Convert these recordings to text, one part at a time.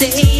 stay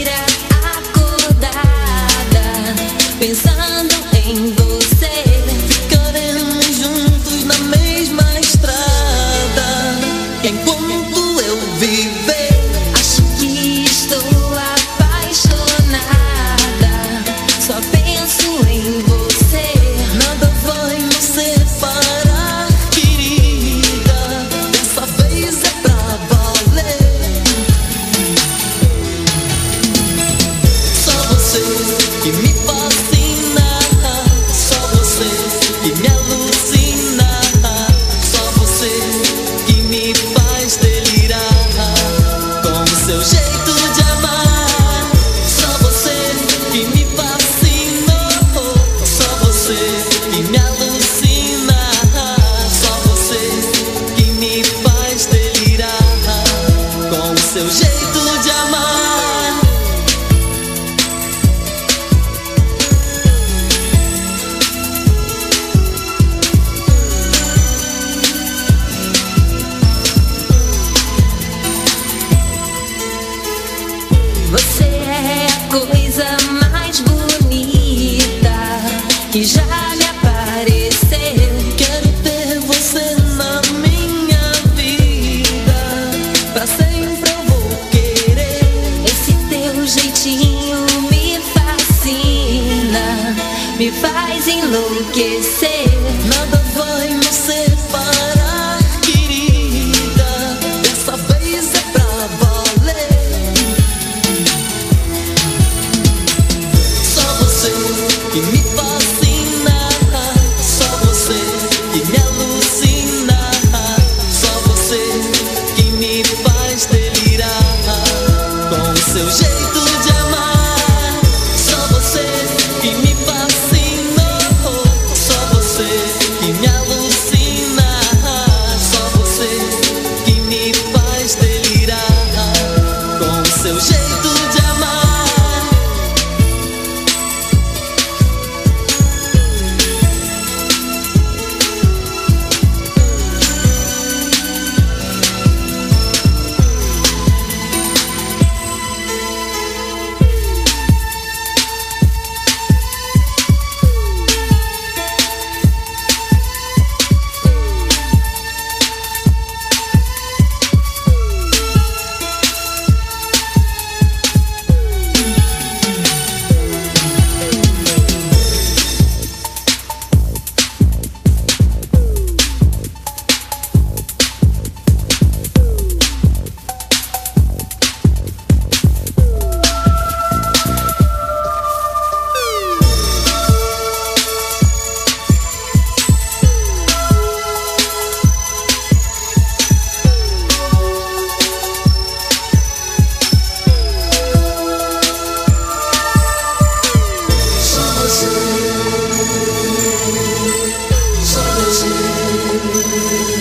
coisa mais bonita que já me apareceu. Quero ter você na minha vida. Pra sempre eu vou querer. Esse teu jeitinho me fascina, me faz enlouquecer. Nada vai me Música